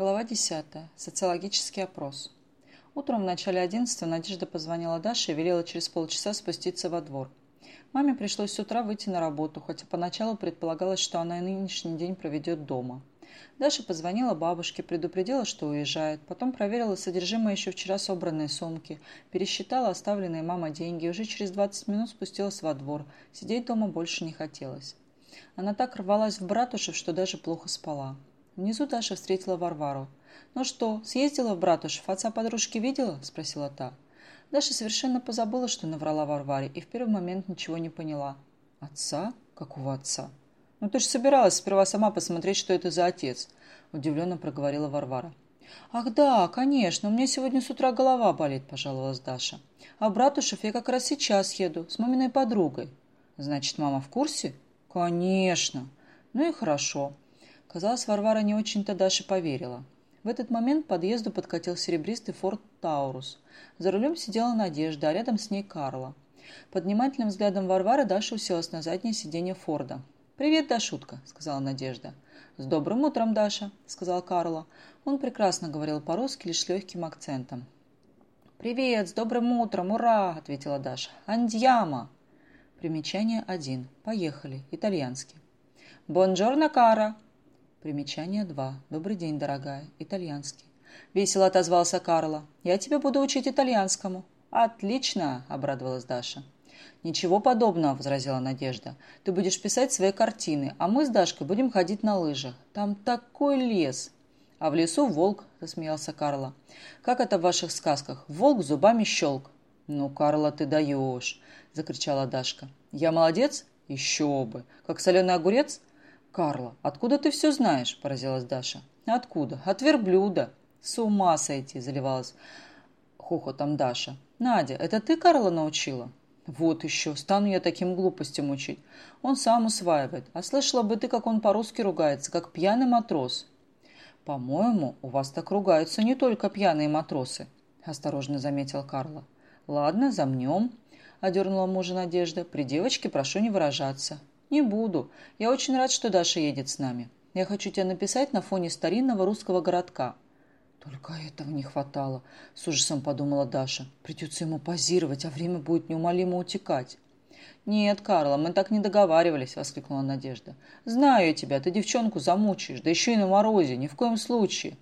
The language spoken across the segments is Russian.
Глава 10. Социологический опрос. Утром в начале 11 Надежда позвонила Даше и велела через полчаса спуститься во двор. Маме пришлось с утра выйти на работу, хотя поначалу предполагалось, что она и нынешний день проведет дома. Даша позвонила бабушке, предупредила, что уезжает, потом проверила содержимое еще вчера собранной сумки, пересчитала оставленные мама деньги и уже через 20 минут спустилась во двор. Сидеть дома больше не хотелось. Она так рвалась в Братушев, что даже плохо спала. Внизу Даша встретила Варвару. «Ну что, съездила в Братушев? Отца подружки видела?» – спросила та. Даша совершенно позабыла, что наврала Варваре, и в первый момент ничего не поняла. «Отца? Какого отца?» «Ну ты же собиралась сперва сама посмотреть, что это за отец», – удивленно проговорила Варвара. «Ах да, конечно, у меня сегодня с утра голова болит», – пожаловалась Даша. «А Братушев я как раз сейчас еду, с маминой подругой». «Значит, мама в курсе?» «Конечно». «Ну и хорошо». Казалось, Варвара не очень-то Даше поверила. В этот момент к подъезду подкатил серебристый форт Таурус. За рулем сидела Надежда, а рядом с ней Карла. Под внимательным взглядом Варвары Даша уселась на заднее сиденье Форда. «Привет, Дашутка», — сказала Надежда. «С добрым утром, Даша», — сказал Карла. Он прекрасно говорил по-русски, лишь легким акцентом. «Привет, с добрым утром, ура!» — ответила Даша. «Андьяма!» Примечание один. Поехали. Итальянский. «Бонджорно, Кара!» Примечание 2. Добрый день, дорогая. Итальянский. Весело отозвался Карло. Я тебя буду учить итальянскому. Отлично, обрадовалась Даша. «Ничего подобного», — возразила Надежда. «Ты будешь писать свои картины, а мы с Дашкой будем ходить на лыжах. Там такой лес!» «А в лесу волк», — засмеялся Карло. «Как это в ваших сказках? Волк зубами щелк». «Ну, Карло, ты даешь!» — закричала Дашка. «Я молодец? Еще бы! Как соленый огурец? «Карла, откуда ты все знаешь?» – поразилась Даша. «Откуда? От верблюда». «С ума сойти!» – заливалась хохотом Даша. «Надя, это ты Карла научила?» «Вот еще, стану я таким глупостям учить. Он сам усваивает. А слышала бы ты, как он по-русски ругается, как пьяный матрос». «По-моему, у вас так ругаются не только пьяные матросы», – осторожно заметил Карла. «Ладно, замнем», – одернула мужа Надежда. «При девочке прошу не выражаться. «Не буду. Я очень рад, что Даша едет с нами. Я хочу тебе написать на фоне старинного русского городка». «Только этого не хватало», — с ужасом подумала Даша. «Придется ему позировать, а время будет неумолимо утекать». «Нет, Карла, мы так не договаривались», — воскликнула Надежда. «Знаю я тебя, ты девчонку замучаешь, да еще и на морозе, ни в коем случае».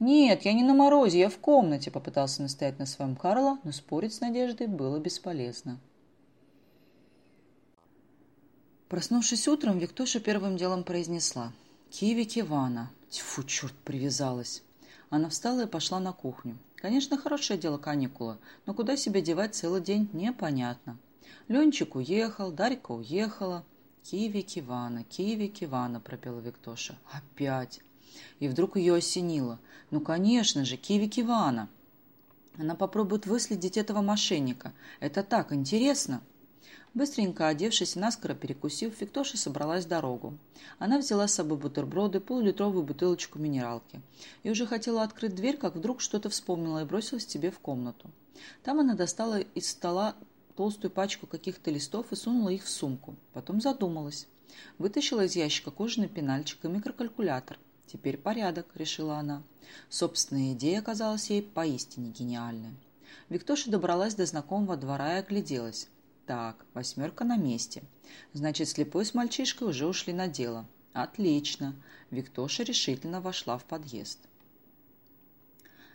«Нет, я не на морозе, я в комнате», — попытался настоять на своем Карла, но спорить с Надеждой было бесполезно. Проснувшись утром, Виктоша первым делом произнесла. «Киви Кивана». Тьфу, черт, привязалась. Она встала и пошла на кухню. Конечно, хорошее дело каникула, но куда себя девать целый день, непонятно. Ленчик уехал, Дарька уехала. «Киви Кивана, Киви Кивана», — пропела Виктоша. «Опять!» И вдруг ее осенило. «Ну, конечно же, Киви Кивана!» Она попробует выследить этого мошенника. Это так интересно!» Быстренько одевшись и наскоро перекусив, Виктоша собралась в дорогу. Она взяла с собой бутерброды, полулитровую бутылочку минералки. И уже хотела открыть дверь, как вдруг что-то вспомнила и бросилась тебе в комнату. Там она достала из стола толстую пачку каких-то листов и сунула их в сумку. Потом задумалась. Вытащила из ящика кожаный пенальчик и микрокалькулятор. «Теперь порядок», — решила она. Собственная идея оказалась ей поистине гениальной. Виктоша добралась до знакомого двора и огляделась. Так, восьмерка на месте. Значит, слепой с мальчишкой уже ушли на дело. Отлично. Виктоша решительно вошла в подъезд.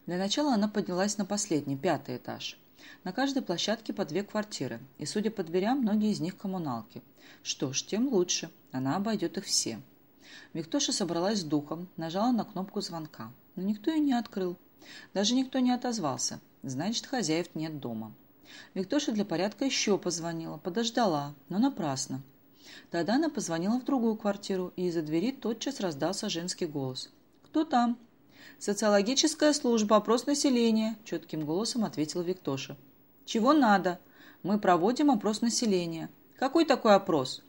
Для начала она поднялась на последний, пятый этаж. На каждой площадке по две квартиры, и, судя по дверям, многие из них коммуналки. Что ж, тем лучше. Она обойдет их все. Виктоша собралась с духом, нажала на кнопку звонка. Но никто ее не открыл. Даже никто не отозвался. Значит, хозяев нет дома. Виктоша для порядка еще позвонила, подождала, но напрасно. Тогда она позвонила в другую квартиру, и из-за двери тотчас раздался женский голос. «Кто там?» «Социологическая служба, опрос населения», – четким голосом ответила Виктоша. «Чего надо? Мы проводим опрос населения». «Какой такой опрос?»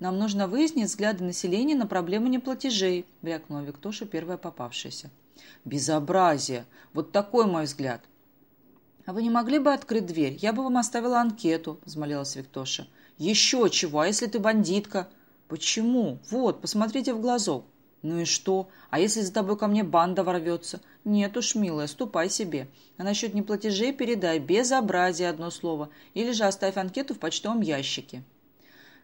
«Нам нужно выяснить взгляды населения на проблему неплатежей», – брякнула Виктоша, первая попавшаяся. «Безобразие! Вот такой мой взгляд!» «А вы не могли бы открыть дверь? Я бы вам оставила анкету», – взмолилась Виктоша. «Еще чего? А если ты бандитка?» «Почему? Вот, посмотрите в глазок». «Ну и что? А если за тобой ко мне банда ворвется?» «Нет уж, милая, ступай себе. А насчет неплатежей передай. Безобразие одно слово. Или же оставь анкету в почтовом ящике».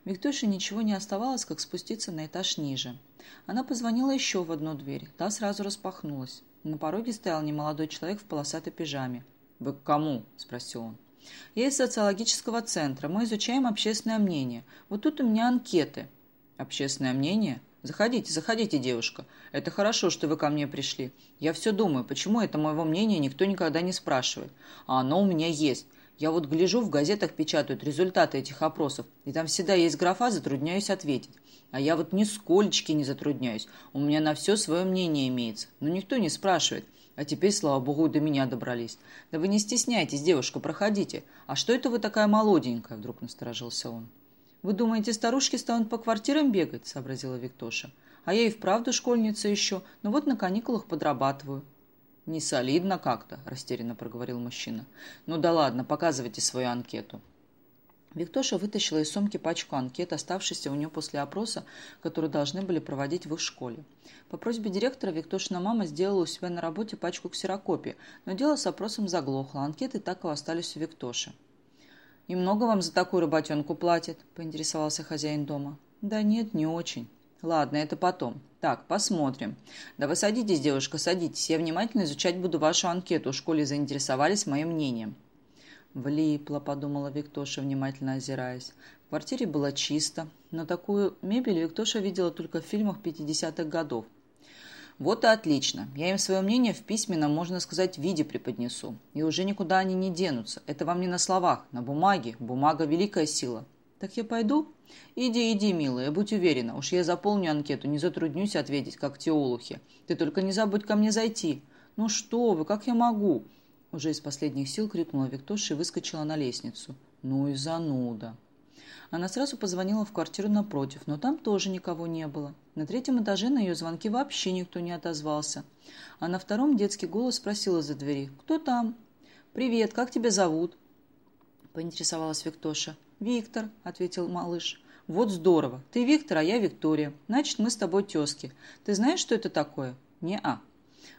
Виктории ничего не оставалось, как спуститься на этаж ниже. Она позвонила еще в одну дверь. Та сразу распахнулась. На пороге стоял немолодой человек в полосатой пижаме. «Вы к кому?» – спросил он. «Я из социологического центра. Мы изучаем общественное мнение. Вот тут у меня анкеты». «Общественное мнение?» «Заходите, заходите, девушка. Это хорошо, что вы ко мне пришли. Я все думаю, почему это моего мнения никто никогда не спрашивает. А оно у меня есть. Я вот гляжу, в газетах печатают результаты этих опросов, и там всегда есть графа «затрудняюсь ответить». А я вот нисколечки не затрудняюсь. У меня на все свое мнение имеется. Но никто не спрашивает. А теперь, слава богу, до меня добрались. Да вы не стесняйтесь, девушка, проходите. А что это вы такая молоденькая? Вдруг насторожился он. «Вы думаете, старушки станут по квартирам бегать?» – сообразила Виктоша. «А я и вправду школьница еще, но вот на каникулах подрабатываю». «Не солидно как-то», – растерянно проговорил мужчина. «Ну да ладно, показывайте свою анкету». Виктоша вытащила из сумки пачку анкет, оставшихся у нее после опроса, который должны были проводить в их школе. По просьбе директора Виктошина мама сделала у себя на работе пачку ксерокопий, но дело с опросом заглохло, анкеты так и остались у Виктоши. «И много вам за такую работенку платят?» – поинтересовался хозяин дома. «Да нет, не очень». «Ладно, это потом. Так, посмотрим. Да вы садитесь, девушка, садитесь. Я внимательно изучать буду вашу анкету. В школе заинтересовались моим мнением». «Влипло», – подумала Виктоша, внимательно озираясь. В квартире было чисто, но такую мебель Виктоша видела только в фильмах 50-х годов. Вот и отлично. Я им свое мнение в письменном, можно сказать, виде преподнесу. И уже никуда они не денутся. Это вам не на словах, на бумаге. Бумага – великая сила. Так я пойду? Иди, иди, милая, будь уверена. Уж я заполню анкету, не затруднюсь ответить, как те. Ты только не забудь ко мне зайти. Ну что вы, как я могу? Уже из последних сил крикнула Виктоша и выскочила на лестницу. Ну и зануда. Она сразу позвонила в квартиру напротив, но там тоже никого не было. На третьем этаже на ее звонки вообще никто не отозвался. А на втором детский голос спросил из-за двери. «Кто там?» «Привет, как тебя зовут?» Поинтересовалась Виктоша. «Виктор», — ответил малыш. «Вот здорово. Ты Виктор, а я Виктория. Значит, мы с тобой тезки. Ты знаешь, что это такое?» «Не-а».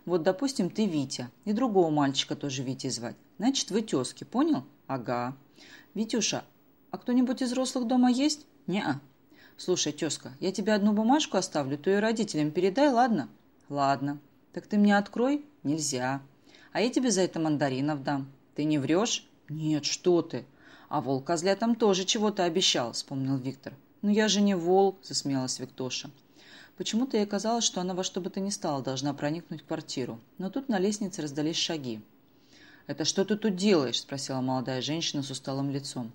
«Вот, допустим, ты Витя. И другого мальчика тоже Витей звать. Значит, вы тезки, понял?» «Ага». «Витюша, а кто-нибудь из взрослых дома есть?» «Не-а». «Слушай, тезка, я тебе одну бумажку оставлю, то и родителям передай, ладно?» «Ладно». «Так ты мне открой?» «Нельзя». «А я тебе за это мандаринов дам». «Ты не врешь?» «Нет, что ты». «А волк козлятам тоже чего-то обещал», — вспомнил Виктор. «Ну я же не волк», — засмеялась Виктоша. Почему-то ей казалось, что она во что бы то ни стало должна проникнуть в квартиру. Но тут на лестнице раздались шаги. «Это что ты тут делаешь?» – спросила молодая женщина с усталым лицом.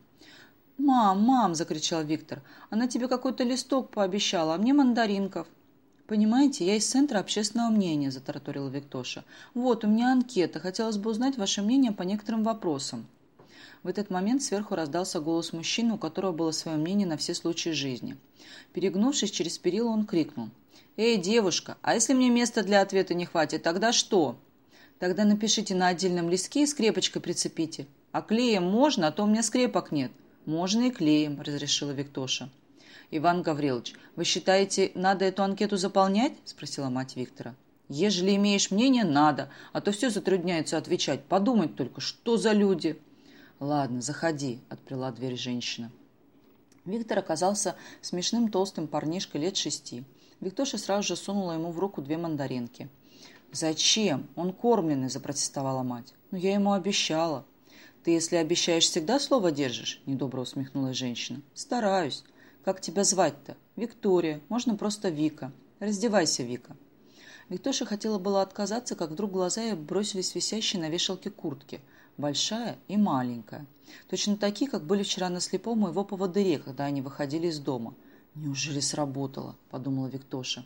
«Мам, мам!» – закричал Виктор. «Она тебе какой-то листок пообещала, а мне мандаринков». «Понимаете, я из Центра общественного мнения», – затараторила Виктоша. «Вот, у меня анкета. Хотелось бы узнать ваше мнение по некоторым вопросам». В этот момент сверху раздался голос мужчины, у которого было свое мнение на все случаи жизни. Перегнувшись через перила, он крикнул. «Эй, девушка, а если мне места для ответа не хватит, тогда что?» «Тогда напишите на отдельном листке и скрепочкой прицепите. А клеем можно, а то у меня скрепок нет». «Можно и клеем», – разрешила Виктоша. «Иван Гаврилович, вы считаете, надо эту анкету заполнять?» – спросила мать Виктора. «Ежели имеешь мнение, надо, а то все затрудняется отвечать. Подумать только, что за люди!» «Ладно, заходи», – отприла дверь женщина. Виктор оказался смешным толстым парнишкой лет шести. Виктоша сразу же сунула ему в руку две мандаринки. «Зачем? Он кормленный», – запротестовала мать. «Ну, я ему обещала». «Ты, если обещаешь, всегда слово держишь?» – недобро усмехнулась женщина. «Стараюсь. Как тебя звать-то?» «Виктория. Можно просто Вика. Раздевайся, Вика». Виктоша хотела было отказаться, как вдруг глаза ей бросились висящие на вешалке куртки. Большая и маленькая. Точно такие, как были вчера на слепом его поводыре, когда они выходили из дома. «Неужели сработало?» – подумала Виктоша.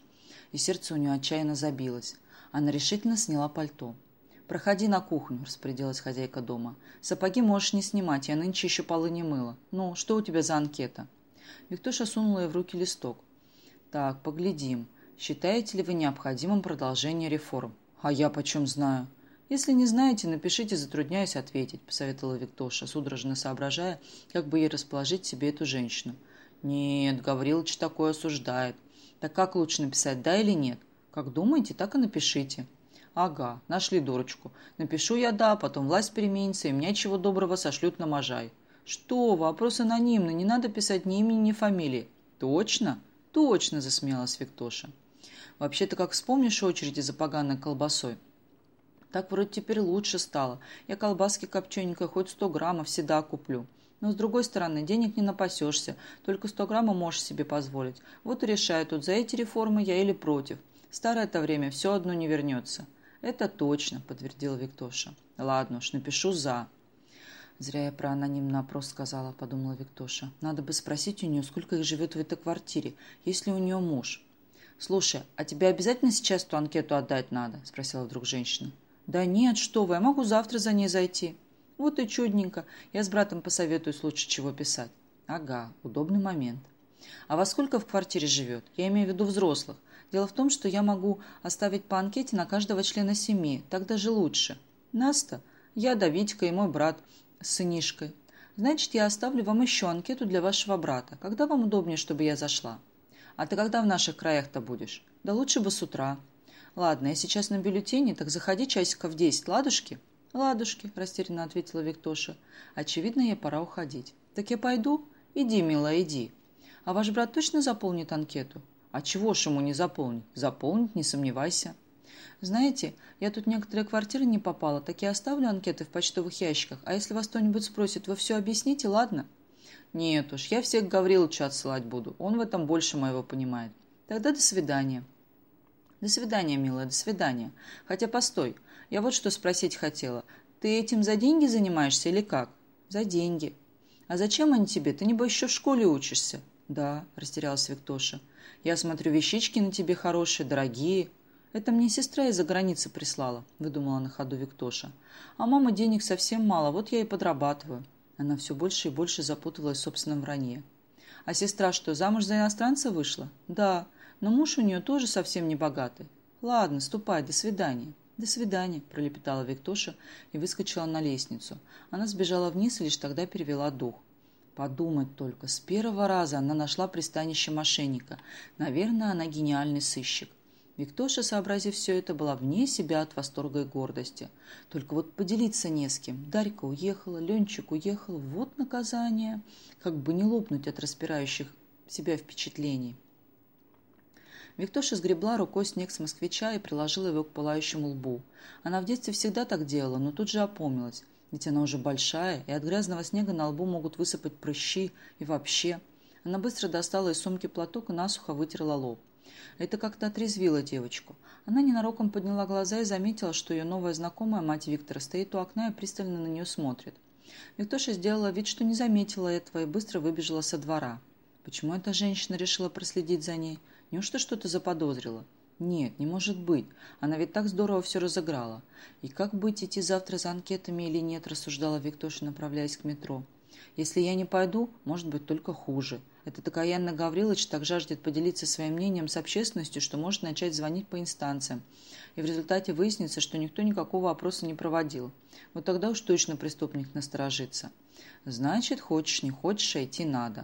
И сердце у нее отчаянно забилось. Она решительно сняла пальто. «Проходи на кухню», – распорядилась хозяйка дома. «Сапоги можешь не снимать, я нынче еще полы не мыла. Ну, что у тебя за анкета?» Виктоша сунула ей в руки листок. «Так, поглядим. Считаете ли вы необходимым продолжение реформ?» «А я почем знаю?» «Если не знаете, напишите, затрудняюсь ответить», – посоветовала Виктоша, судорожно соображая, как бы ей расположить себе эту женщину. «Нет, Гаврилович такое осуждает. Так как лучше написать, да или нет?» – Как думаете, так и напишите. Ага, нашли дурочку. Напишу я «да», потом власть переменится, и меня чего доброго сошлют на Можай. Что, вопрос анонимный, не надо писать ни имени, ни фамилии. Точно? Точно, засмеялась Виктоша. Вообще-то, как вспомнишь очереди за поганой колбасой. Так вроде теперь лучше стало. Я колбаски копчененькой хоть сто граммов всегда куплю. Но, с другой стороны, денег не напасешься, только сто граммов можешь себе позволить. Вот и решаю тут, за эти реформы я или против. Старое-то время все одно не вернется. Это точно, подтвердила Виктоша. Ладно уж, напишу «за». Зря я про анонимный опрос сказала, подумала Виктоша. Надо бы спросить у нее, сколько их живет в этой квартире, есть ли у нее муж. «Слушай, а тебе обязательно сейчас ту анкету отдать надо?» – спросила вдруг женщина. «Да нет, что вы, я могу завтра за ней зайти». «Вот и чудненько. Я с братом посоветуюсь лучше чего писать». «Ага, удобный момент». «А во сколько в квартире живет? Я имею в виду взрослых. Дело в том, что я могу оставить по анкете на каждого члена семьи. Так даже лучше. Наста, я, Давидька и мой брат с сынишкой. Значит, я оставлю вам еще анкету для вашего брата. Когда вам удобнее, чтобы я зашла?» А ты когда в наших краях-то будешь? Да лучше бы с утра. Ладно, я сейчас на бюллетене, так заходи часиков в десять, ладушки? Ладушки, растерянно ответила Виктоша. Очевидно, ей пора уходить. Так я пойду? Иди, милая, иди. А ваш брат точно заполнит анкету? А чего ж ему не заполнить? Заполнить, не сомневайся. Знаете, я тут некоторые квартиры не попала, так я оставлю анкеты в почтовых ящиках, а если вас кто-нибудь спросит, вы все объясните, ладно? Нет уж, я всех Гавриловича отсылать буду. Он в этом больше моего понимает. Тогда до свидания. До свидания, милая, до свидания. Хотя постой, я вот что спросить хотела. Ты этим за деньги занимаешься или как? За деньги. А зачем они тебе? Ты, небось, еще в школе учишься? Да, растерялась Виктоша. Я смотрю, вещички на тебе хорошие, дорогие. Это мне сестра из-за границы прислала, выдумала на ходу Виктоша. А мама денег совсем мало, вот я и подрабатываю. Она все больше и больше запуталась в собственном вранье. А сестра что, замуж за иностранца вышла? Да, но муж у нее тоже совсем не богатый. Ладно, ступай, до свидания. «До свидания», – пролепетала Виктоша и выскочила на лестницу. Она сбежала вниз и лишь тогда перевела дух. Подумать только, с первого раза она нашла пристанище мошенника. Наверное, она гениальный сыщик. Виктоша, сообразив все это, была вне себя от восторга и гордости. Только вот поделиться не с кем. Дарька уехала, Ленчик уехал. Вот наказание. Как бы не лопнуть от распирающих себя впечатлений. Виктоша сгребла рукой снег с москвича и приложила его к пылающему лбу. Она в детстве всегда так делала, но тут же опомнилась. Ведь она уже большая, и от грязного снега на лбу могут высыпать прыщи и вообще. Она быстро достала из сумки платок и насухо вытерла лоб. Это как-то отрезвило девочку. Она ненароком подняла глаза и заметила, что ее новая знакомая, мать Виктора, стоит у окна и пристально на нее смотрит. Виктоша сделала вид, что не заметила этого и быстро выбежала со двора. Почему эта женщина решила проследить за ней? Неужто что-то заподозрила? Нет, не может быть. Она ведь так здорово все разыграла. И как быть, идти завтра за анкетами или нет, рассуждала Виктоша, направляясь к метро. Если я не пойду, может быть только хуже. Этот окаянный Гаврилович так жаждет поделиться своим мнением с общественностью, что может начать звонить по инстанциям. И в результате выяснится, что никто никакого опроса не проводил. Вот тогда уж точно преступник насторожится. Значит, хочешь не хочешь, а идти надо.